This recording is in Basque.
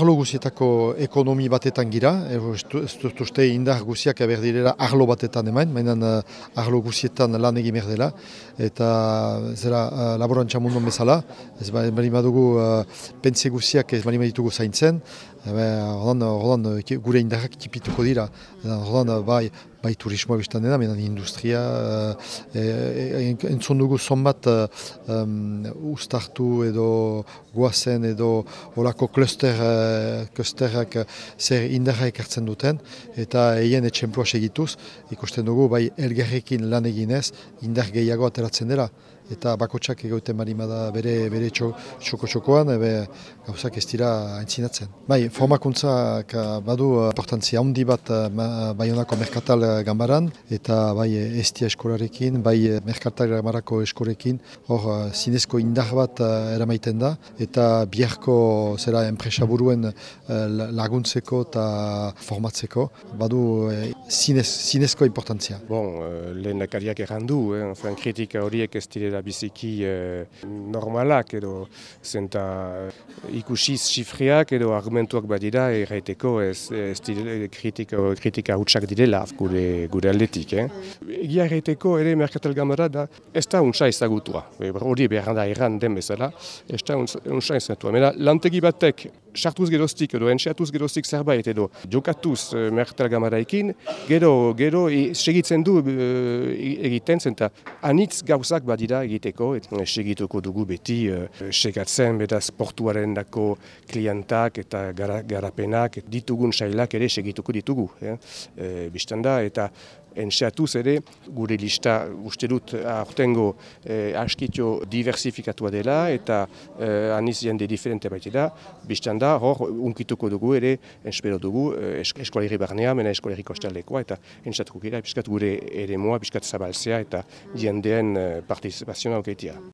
arlo guzietako ekonomi batetan gira, ez dut uste indar guziak eber direla arlo batetan emain, mainan uh, arlo guzietan lan egin behar dela, eta zera uh, laborantza mundon bezala, ez bali badugu uh, pentsi guziak ez bali baditugu zaintzen, Hordan gure indarrak kipituko dira, hordan bai, bai turismoa biztan dena, menan industria, e, entzun dugu zonbat um, ustartu edo guazen edo olako kluster, klusterrak zer indarra ekartzen duten, eta eien etxemplua segituz, ikusten dugu bai elgarrekin lan eginez, indar gehiago ateratzen dela eta bakotsak egoiten marimada bere bere txoko-txokoan, ebe gauzak ez dira aintzinatzen. Bai, formakuntzak badu importantzia handi bat Baionako Merkatal Gambaran, eta bai Estia eskolarekin, bai Merkatal Gambarako eskorekin, hor zinezko indar bat eramaiten da, eta biharko zera enpresa buruen laguntzeko eta formatzeko, badu zinez, zinezko importantzia. Bon, lehen dakariak errandu, eh? kritika horiek ez direla biziki eh, normalak edo zenta eh, ikusiz xifriak edo argumentuak badira erraiteko ez, ez kritika, kritika hutsak direla gure, gure aldetik. Eh? Egia erraiteko ere merkatel gamara da ez da untsa ezagutua. Hori behar da erran den bezala, ez da untsa ezagutua. Mena, lantegi batek sartuz geroztik edo entxeatuz geroztik zerbait edo jokatuz merkatel gamaraekin, gero, gero e, segitzen du egiten zenta anitz gauzak badira egiteko, eta segituko dugu beti uh, segatzen beta sportuaren dako klientak eta garapenak ditugun sailak ere segituko ditugu. Eh? E, da, eta enxeatuz ere, gure lista uste dut aurtengo eh, askitio diversifikatua dela eta eh, aniz jende diferente baita da, biztan da, hor, unkituko dugu ere, enspero dugu, eh, eskoleri barnea, mena eskoleri kostalekoa, eta enxatuko gira, piskat gure ere moa, piskat zabalzea eta jendeen eh, participazioa aukeitia.